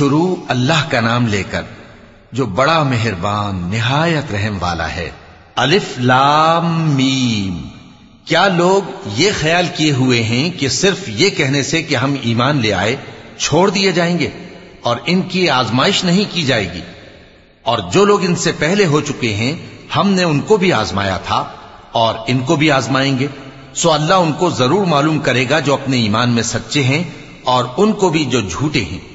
شروع اللہ کا نام لے کر جو بڑا مہربان، نہایت رحم والا ہے۔ الف لام میم۔ کیا لوگ یہ خیال کیے ہوئے ہیں کہ صرف یہ کہنے سے کہ ہم ایمان لے آئے، چھوڑ دیے جائیں گے اور ان کی آزمائش نہیں کی جائے گی؟ اور جو لوگ ان سے پہلے ہو چکے ہیں، ہم نے ان کو بھی آزمایا تھا اور ان کو بھی آزمائیں گے۔ سو اللہ ان کو ضرور معلوم کرے گا جو اپنے ایمان میں سچے ہیں اور ان کو بھی جو جھوٹے ہیں۔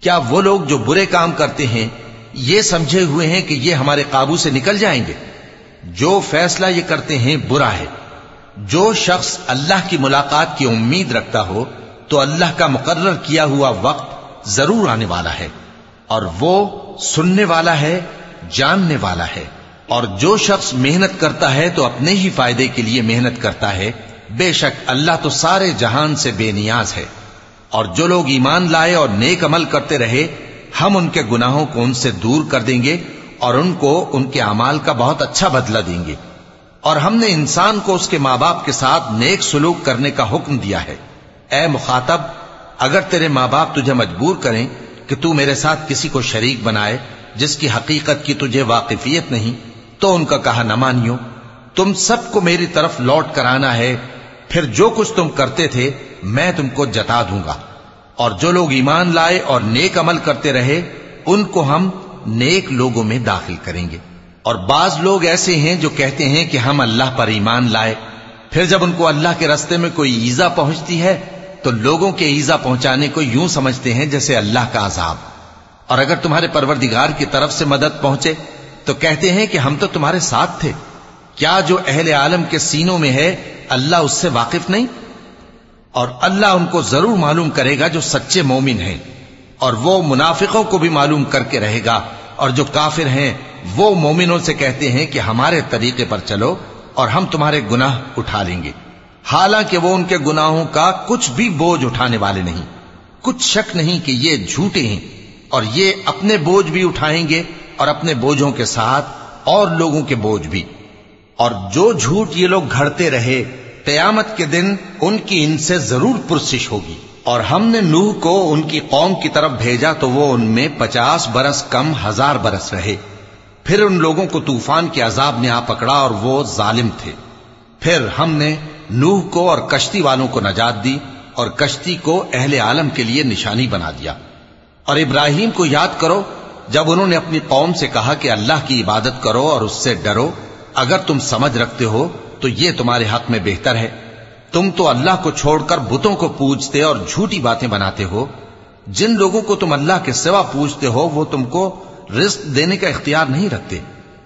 کیا وہ لوگ جو برے کام کرتے ہیں یہ سمجھے ہوئے ہیں کہ یہ ہمارے قابو سے نکل جائیں گے؟ جو فیصلہ یہ کرتے ہیں برا ہے۔ جو شخص اللہ کی ملاقات کی امید رکھتا ہو، تو اللہ کا مقرر کیا ہوا وقت ضرور آنے والا ہے۔ اور وہ سننے والا ہے، جاننے والا ہے۔ اور جو شخص محنت کرتا ہے، تو اپنے ہی فائدے کے لیے محنت کرتا ہے۔ بے شک اللہ تو سارے جہان سے بے نیاز ہے۔ اور جو لوگ ایمان لائے اور نیک عمل کرتے رہے، ہم ان کے گناہوں کو ان سے دور کر دیں گے اور ان کو ان کے اعمال کا بہت اچھا بدلہ دیں گے۔ اور ہم نے انسان کو اس کے ماں باپ کے ساتھ نیک سلوک کرنے کا حکم دیا ہے۔ اے مخاطب، اگر تیرے ماں باپ تجھے مجبور کریں کہ تو میرے ساتھ کسی کو شریک بنائے جس کی حقیقت کی تجھے واقفیت نہیں، تو ان کا کہا نہ مانیو۔ تم سب کو میری طرف لوٹ کر آنا ہے۔ پھر جو کچھ تم کرتے تھے میں تم کو جتا دوں گا۔ اور جو لوگ ایمان لائے اور نیک عمل کرتے رہے، ان کو ہم نیک لوگوں میں داخل کریں گے۔ اور بعض لوگ ایسے ہیں جو کہتے ہیں کہ ہم اللہ پر ایمان لائے۔ پھر جب ان کو اللہ کے رستے میں کوئی ایزا پہنچتی ہے، تو لوگوں کے ایزا پہنچانے کو یوں سمجھتے ہیں جیسے اللہ کا عذاب۔ اور اگر تمہارے پروردگار کی طرف سے مدد پہنچے، تو کہتے ہیں کہ ہم تو تمہارے ساتھ تھے۔ کیا جو اہل عالم کے سینوں میں ہے، اللہ اس سے واقف نہیں؟ اور اللہ ان کو ضرور معلوم کرے گا جو سچے مومن ہیں، اور وہ منافقوں کو بھی معلوم کر کے رہے گا، اور جو کافر ہیں، وہ مومنوں سے کہتے ہیں کہ ہمارے طریقے پر چلو اور ہم تمہارے گناہ اٹھا لیں گے۔ حالانکہ وہ ان کے گناہوں کا کچھ بھی بوجھ اٹھانے والے نہیں۔ کچھ شک نہیں کہ یہ جھوٹے ہیں، اور یہ اپنے بوجھ بھی اٹھائیں گے اور اپنے بوجھوں کے ساتھ اور لوگوں کے بوجھ بھی۔ اور جو جھوٹ یہ لوگ گھڑتے رہے قیامت کے دن ان کی ان سے ضرور پرسش ہوگی۔ اور ہم نے نوح کو ان کی قوم کی طرف بھیجا تو وہ ان میں پچاس برس کم ہزار برس رہے۔ پھر ان لوگوں کو طوفان کے عذاب نے آ پکڑا اور وہ ظالم تھے۔ پھر ہم نے نوح کو اور کشتی والوں کو نجات دی اور کشتی کو اہل عالم کے لیے نشانی بنا دیا۔ اور ابراہیم کو یاد کرو، جب انہوں نے اپنی قوم سے کہا کہ اللہ کی عبادت کرو اور اس سے ڈرو، اگر تم سمجھ رکھتے ہو تو یہ تمہارے حق میں بہتر ہے۔ تم تو اللہ کو چھوڑ کر بتوں کو پوجتے اور جھوٹی باتیں بناتے ہو۔ جن لوگوں کو تم اللہ کے سوا پوجتے ہو، وہ تم کو رزق دینے کا اختیار نہیں رکھتے۔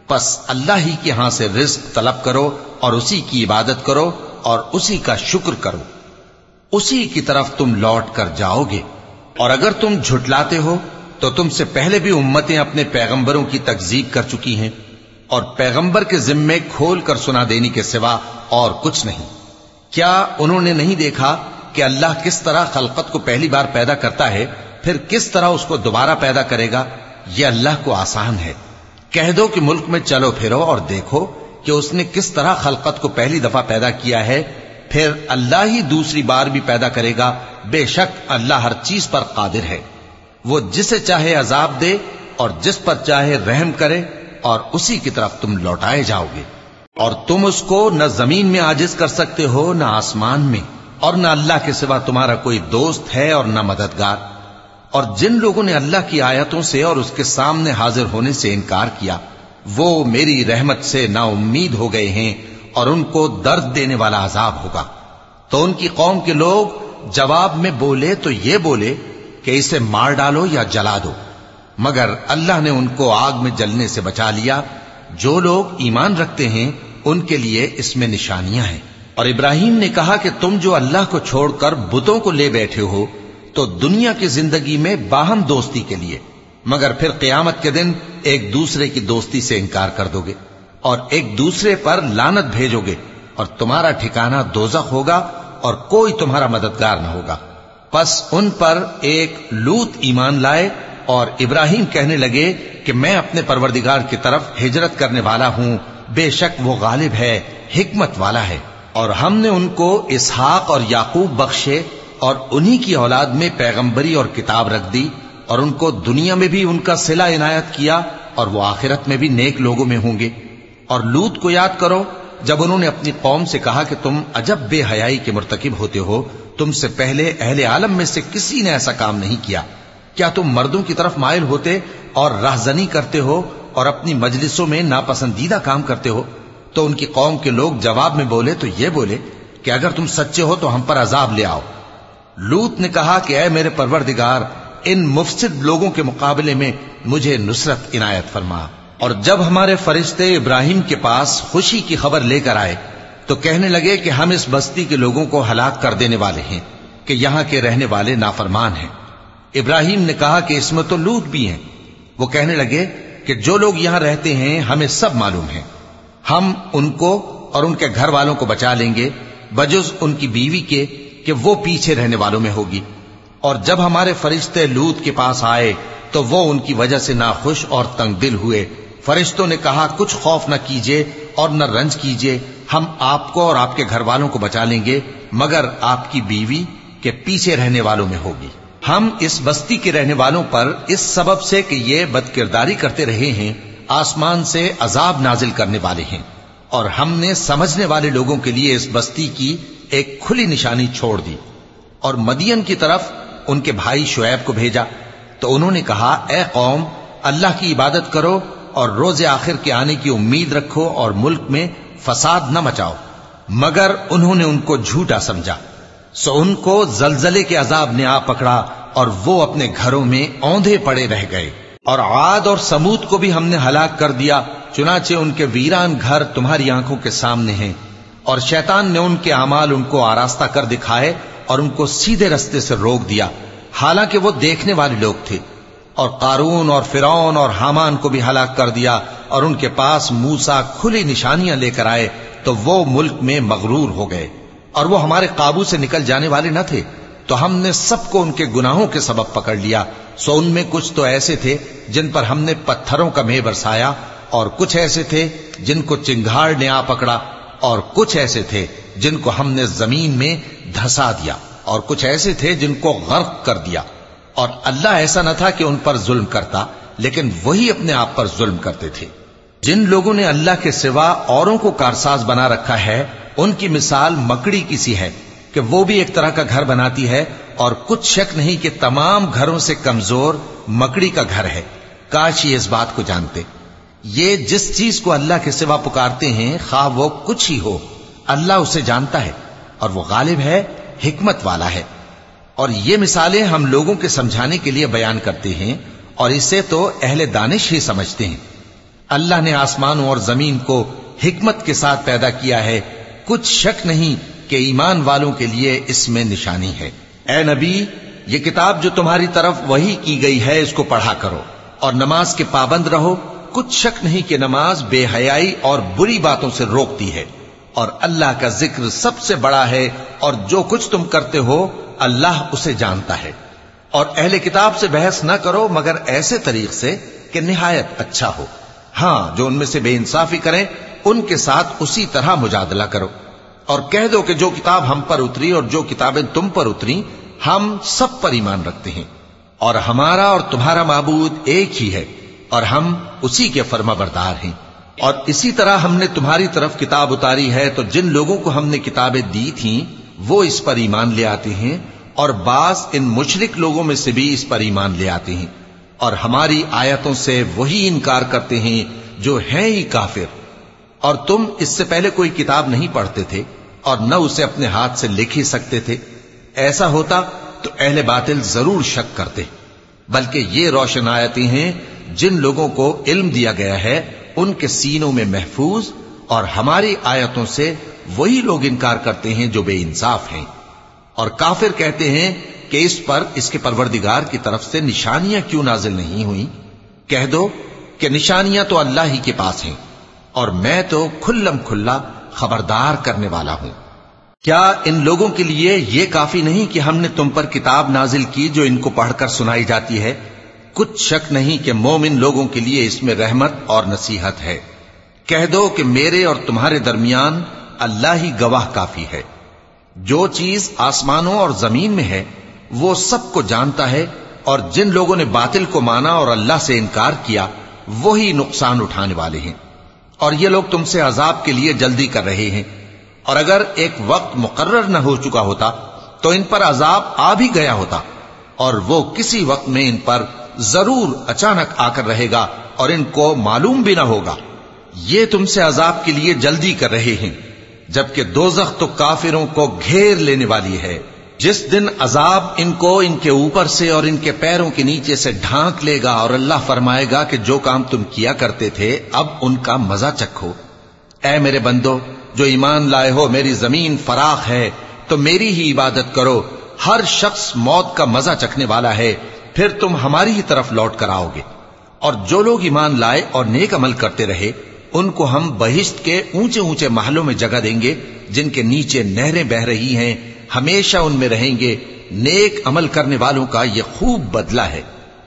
پس اللہ ہی کے ہاں سے رزق طلب کرو اور اسی کی عبادت کرو اور اسی کا شکر کرو۔ اسی کی طرف تم لوٹ کر جاؤ گے۔ اور اگر تم جھٹلاتے ہو، تو تم سے پہلے بھی امتیں اپنے پیغمبروں کی تکزیب کر چکی ہیں۔ اور پیغمبر کے ذمے کھول کر سنا دینے کے سوا اور کچھ نہیں۔ کیا انہوں نے نہیں دیکھا کہ اللہ کس طرح خلقت کو پہلی بار پیدا کرتا ہے، پھر کس طرح اس کو دوبارہ پیدا کرے گا؟ یہ اللہ کو آسان ہے۔ کہہ دو کہ ملک میں چلو پھرو اور دیکھو کہ اس نے کس طرح خلقت کو پہلی دفعہ پیدا کیا ہے، پھر اللہ ہی دوسری بار بھی پیدا کرے گا۔ بے شک اللہ ہر چیز پر قادر ہے۔ وہ جسے چاہے عذاب دے اور جس پر چاہے رحم کرے اور اسی کی طرف تم لوٹائے جاؤ گے۔ اور تم اس کو نہ زمین میں آجز کر سکتے ہو، نہ آسمان میں۔ اور نہ اللہ کے سوا تمہارا کوئی دوست ہے اور نہ مددگار۔ اور جن لوگوں نے اللہ کی آیتوں سے اور اس کے سامنے حاضر ہونے سے انکار کیا، وہ میری رحمت سے نا امید ہو گئے ہیں اور ان کو درد دینے والا عذاب ہوگا۔ تو ان کی قوم کے لوگ جواب میں بولے تو یہ بولے کہ اسے مار ڈالو یا جلا دو۔ مگر اللہ نے ان کو آگ میں جلنے سے بچا لیا۔ جو لوگ ایمان رکھتے ہیں، ان کے لیے اس میں نشانیاں ہیں۔ اور ابراہیم نے کہا کہ تم جو اللہ کو چھوڑ کر بتوں کو لے بیٹھے ہو، تو دنیا کی زندگی میں باہم دوستی کے لیے۔ مگر پھر قیامت کے دن ایک دوسرے کی دوستی سے انکار کر دو گے۔ اور ایک دوسرے پر لانت بھیجو گے۔ اور تمہارا ٹھکانہ دوزخ ہوگا اور کوئی تمہارا مددگار نہ ہوگا۔ پس ان پر ایک لوت ایمان لائے اور ابراہیم کہنے لگے کہ میں اپنے پروردگار کی طرف ہجرت کرنے والا ہوں۔ بے شک وہ غالب ہے، حکمت والا ہے۔ اور ہم نے ان کو اسحاق اور یعقوب بخشے اور انہی کی اولاد میں پیغمبری اور کتاب رکھ دی اور ان کو دنیا میں بھی ان کا سلا عنایت کیا اور وہ آخرت میں بھی نیک لوگوں میں ہوں گے۔ اور لوت کو یاد کرو، جب انہوں نے اپنی قوم سے کہا کہ تم عجب بے حیائی کے مرتکب ہوتے ہو، تم سے پہلے اہل عالم میں سے کسی نے ایسا کام نہیں کیا۔ کیا تم مردوں کی طرف مائل ہوتے اور راہزنی کرتے ہو اور اپنی مجلسوں میں ناپسندیدہ کام کرتے ہو؟ تو ان کی قوم کے لوگ جواب میں بولے تو یہ بولے کہ اگر تم سچے ہو تو ہم پر عذاب لے آؤ۔ لوت نے کہا کہ اے میرے پروردگار، ان مفسد لوگوں کے مقابلے میں مجھے نصرت عنایت فرما۔ اور جب ہمارے فرشتے ابراہیم کے پاس خوشی کی خبر لے کر آئے، تو کہنے لگے کہ ہم اس بستی کے لوگوں کو ہلاک کر دینے والے ہیں، کہ یہاں کے رہنے والے نافرمان ہیں۔ ابراہیم نے کہا کہ اس میں تو لوت بھی ہیں۔ وہ کہنے لگے کہ جو لوگ یہاں رہتے ہیں، ہمیں سب معلوم ہے ہم ان کو اور ان کے گھر والوں کو بچا لیں گے، بجز ان کی بیوی کے کہ وہ پیچھے رہنے والوں میں ہوگی۔ اور جب ہمارے فرشتے لوت کے پاس آئے، تو وہ ان کی وجہ سے ناخوش اور تنگ دل ہوئے۔ فرشتوں نے کہا، کچھ خوف نہ کیجیے اور نہ رنج کیجیے ہم آپ کو اور آپ کے گھر والوں کو بچا لیں گے، مگر آپ کی بیوی کے پیچھے رہنے والوں میں ہوگی۔ ہم اس بستی کے رہنے والوں پر اس سبب سے کہ یہ بد کرداری کرتے رہے ہیں، آسمان سے عذاب نازل کرنے والے ہیں۔ اور ہم نے سمجھنے والے لوگوں کے لیے اس بستی کی ایک کھلی نشانی چھوڑ دی۔ اور مدین کی طرف ان کے بھائی شعیب کو بھیجا۔ تو انہوں نے کہا، اے قوم، اللہ کی عبادت کرو اور روز آخر کے آنے کی امید رکھو اور ملک میں فساد نہ مچاؤ۔ مگر انہوں نے ان کو جھوٹا سمجھا۔ سو ان کو زلزلے کے عذاب نے آ پکڑا اور وہ اپنے گھروں میں اوندے پڑے رہ گئے۔ اور عاد اور سمود کو بھی ہم نے ہلاک کر دیا، چنانچہ ان کے ویران گھر تمہاری آنکھوں کے سامنے ہیں۔ اور شیطان نے ان کے اعمال ان کو آراستہ کر دکھائے اور ان کو سیدھے رستے سے روک دیا۔ حالانکہ وہ دیکھنے والے لوگ تھے۔ اور قارون اور فرعون اور حامان کو بھی ہلاک کر دیا اور ان کے پاس موسا کھلی نشانیاں لے کر آئے تو وہ ملک میں مغرور ہو گئے۔ اور وہ ہمارے قابو سے نکل جانے والے نہ تھے، تو ہم نے سب کو ان کے گناہوں کے سبب پکڑ لیا۔ سو ان میں کچھ تو ایسے تھے جن پر ہم نے پتھروں کا مہ برسایا، اور کچھ ایسے تھے جن کو چنگھاڑ نے آ پکڑا، اور کچھ ایسے تھے جن کو ہم نے زمین میں دھسا دیا، اور کچھ ایسے تھے جن کو غرق کر دیا۔ اور اللہ ایسا نہ تھا کہ ان پر ظلم کرتا، لیکن وہی اپنے آپ پر ظلم کرتے تھے۔ جن لوگوں نے اللہ کے سوا اوروں کو کارساز بنا رکھا ہے ان کی مثال مکڑی کی سی ہے کہ وہ بھی ایک طرح کا گھر بناتی ہے اور کچھ شک نہیں کہ تمام گھروں سے کمزور مکڑی کا گھر ہے۔ کاش یہ اس بات کو جانتے۔ یہ جس چیز کو اللہ کے سوا پکارتے ہیں، خواہ وہ کچھ ہی ہو، اللہ اسے جانتا ہے اور وہ غالب ہے، حکمت والا ہے۔ اور یہ مثالیں ہم لوگوں کے سمجھانے کے لیے بیان کرتے ہیں اور اسے تو اہل دانش ہی سمجھتے ہیں۔ اللہ نے آسمانوں اور زمین کو حکمت کے ساتھ پیدا کیا ہے کچھ شک نہیں کہ ایمان والوں کے لیے اس میں نشانی ہے۔ اے نبی، یہ کتاب جو تمہاری طرف وہی کی گئی ہے، اس کو پڑھا کرو۔ اور نماز کے پابند رہو۔ کچھ شک نہیں کہ نماز بے حیائی اور بری باتوں سے روکتی ہے۔ اور اللہ کا ذکر سب سے بڑا ہے، اور جو کچھ تم کرتے ہو، اللہ اسے جانتا ہے۔ اور اہل کتاب سے بحث نہ کرو، مگر ایسے طریق سے کہ نہایت اچھا ہو۔ ہاں جو ان میں سے بے انصافی کریں ان کے ساتھ اسی طرح مجادلہ کرو اور کہہ دو کہ جو کتاب ہم پر اتری اور جو کتابیں تم پر اتری، ہم سب پر ایمان رکھتے ہیں۔ اور ہمارا اور تمہارا معبود ایک ہی ہے اور ہم اسی کے فرما بردار ہیں۔ اور اسی طرح ہم نے تمہاری طرف کتاب اتاری ہے تو جن لوگوں کو ہم نے کتابیں دی تھیں، وہ اس پر ایمان لے آتے ہیں اور بعض ان مشرک لوگوں میں سے بھی اس پر ایمان لے آتے ہیں۔ اور ہماری آیتوں سے وہی انکار کرتے ہیں جو ہیں ہی کافر۔ اور تم اس سے پہلے کوئی کتاب نہیں پڑھتے تھے اور نہ اسے اپنے ہاتھ سے لکھ ہی سکتے تھے۔ ایسا ہوتا تو اہل باطل ضرور شک کرتے، بلکہ یہ روشن آیتیں ہیں جن لوگوں کو علم دیا گیا ہے، ان کے سینوں میں محفوظ اور ہماری آیتوں سے وہی لوگ انکار کرتے ہیں جو بے انصاف ہیں۔ اور کافر کہتے ہیں کہ اس پر اس کے پروردگار کی طرف سے نشانیاں کیوں نازل نہیں ہوئی کہہ دو کہ نشانیاں تو اللہ ہی کے پاس ہیں۔ اور میں تو کھلم کھلا خبردار کرنے والا ہوں۔ کیا ان لوگوں کے لیے یہ کافی نہیں کہ ہم نے تم پر کتاب نازل کی جو ان کو پڑھ کر سنائی جاتی ہے؟ کچھ شک نہیں کہ مومن لوگوں کے لیے اس میں رحمت اور نصیحت ہے۔ کہہ دو کہ میرے اور تمہارے درمیان اللہ ہی گواہ کافی ہے۔ جو چیز آسمانوں اور زمین میں ہے، وہ سب کو جانتا ہے اور جن لوگوں نے باطل کو مانا اور اللہ سے انکار کیا، وہی نقصان اٹھانے والے ہیں۔ اور یہ لوگ تم سے عذاب کے لیے جلدی کر رہے ہیں۔ اور اگر ایک وقت مقرر نہ ہو چکا ہوتا، تو ان پر عذاب آ بھی گیا ہوتا۔ اور وہ کسی وقت میں ان پر ضرور اچانک آ کر رہے گا اور ان کو معلوم بھی نہ ہوگا۔ یہ تم سے عذاب کے لیے جلدی کر رہے ہیں، جبکہ دوزخ تو کافروں کو گھیر لینے والی ہے۔ جس دن عذاب ان کو ان کے اوپر سے اور ان کے پیروں کے نیچے سے ڈھانک لے گا اور اللہ فرمائے گا کہ جو کام تم کیا کرتے تھے، اب ان کا مزہ چکھو۔ اے میرے بندو، جو ایمان لائے ہو، میری زمین فراخ ہے، تو میری ہی عبادت کرو۔ ہر شخص موت کا مزہ چکھنے والا ہے، پھر تم ہماری ہی طرف لوٹ کر آؤ گے۔ اور جو لوگ ایمان لائے اور نیک عمل کرتے رہے، ان کو ہم بہشت کے اونچے اونچے محلوں میں جگہ دیں گے، جن کے نیچے نہریں بہ رہی ہیں۔ ہمیشہ ان میں رہیں گے، نیک عمل کرنے والوں کا یہ خوب بدلہ ہے،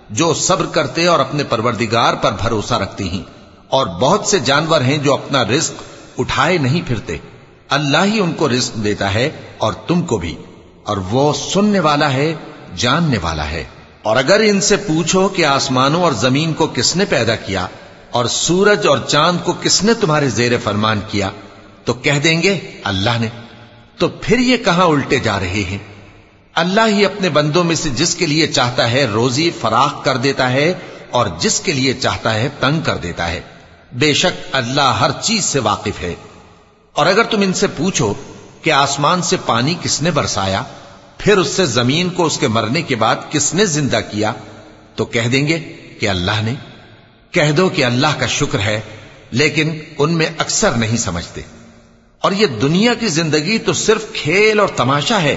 جو صبر کرتے اور اپنے پروردگار پر بھروسہ رکھتے ہیں۔ اور بہت سے جانور ہیں جو اپنا رزق اٹھائے نہیں پھرتے۔ اللہ ہی ان کو رزق دیتا ہے اور تم کو بھی۔ اور وہ سننے والا ہے، جاننے والا ہے۔ اور اگر ان سے پوچھو کہ آسمانوں اور زمین کو کس نے پیدا کیا، اور سورج اور چاند کو کس نے تمہارے زیر فرمان کیا، تو کہہ دیں گے، اللہ نے۔ تو پھر یہ کہاں الٹے جا رہے ہیں؟ اللہ ہی اپنے بندوں میں سے جس کے لیے چاہتا ہے روزی فراخ کر دیتا ہے اور جس کے لیے چاہتا ہے تنگ کر دیتا ہے۔ بے شک اللہ ہر چیز سے واقف ہے۔ اور اگر تم ان سے پوچھو کہ آسمان سے پانی کس نے برسایا، پھر اس سے زمین کو اس کے مرنے کے بعد کس نے زندہ کیا، تو کہہ دیں گے کہ اللہ نے۔ کہہ دو کہ اللہ کا شکر ہے، لیکن ان میں اکثر نہیں سمجھتے۔ اور یہ دنیا کی زندگی تو صرف کھیل اور تماشا ہے،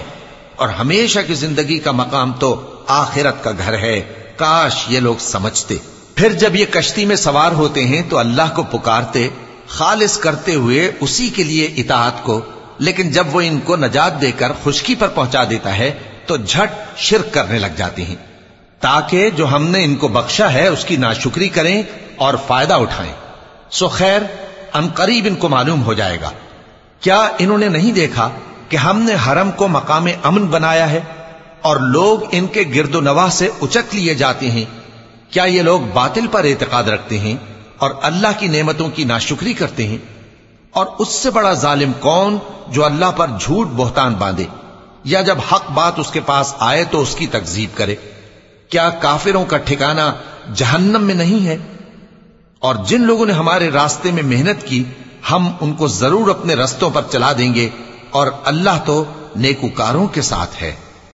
اور ہمیشہ کی زندگی کا مقام تو آخرت کا گھر ہے۔ کاش یہ لوگ سمجھتے۔ پھر جب یہ کشتی میں سوار ہوتے ہیں تو اللہ کو پکارتے، خالص کرتے ہوئے اسی کے لیے اطاعت کو، لیکن جب وہ ان کو نجات دے کر خشکی پر پہنچا دیتا ہے تو جھٹ شرک کرنے لگ جاتے ہیں۔ تاکہ جو ہم نے ان کو بخشا ہے اس کی ناشکری کریں اور فائدہ اٹھائیں۔ سو خیر ان قریب ان کو معلوم ہو جائے گا۔ کیا انہوں نے نہیں دیکھا کہ ہم نے حرم کو مقام امن بنایا ہے اور لوگ ان کے گرد و نواح سے اچک لیے جاتے ہیں؟ کیا یہ لوگ باطل پر اعتقاد رکھتے ہیں اور اللہ کی نعمتوں کی ناشکری کرتے ہیں؟ اور اس سے بڑا ظالم کون جو اللہ پر جھوٹ بہتان باندھے؟ یا جب حق بات اس کے پاس آئے تو اس کی تکزیب کرے؟ کیا کافروں کا ٹھکانہ جہنم میں نہیں ہے؟ اور جن لوگوں نے ہمارے راستے میں محنت کی ہم ان کو ضرور اپنے رستوں پر چلا دیں گے اور اللہ تو نیکوکاروں کے ساتھ ہے۔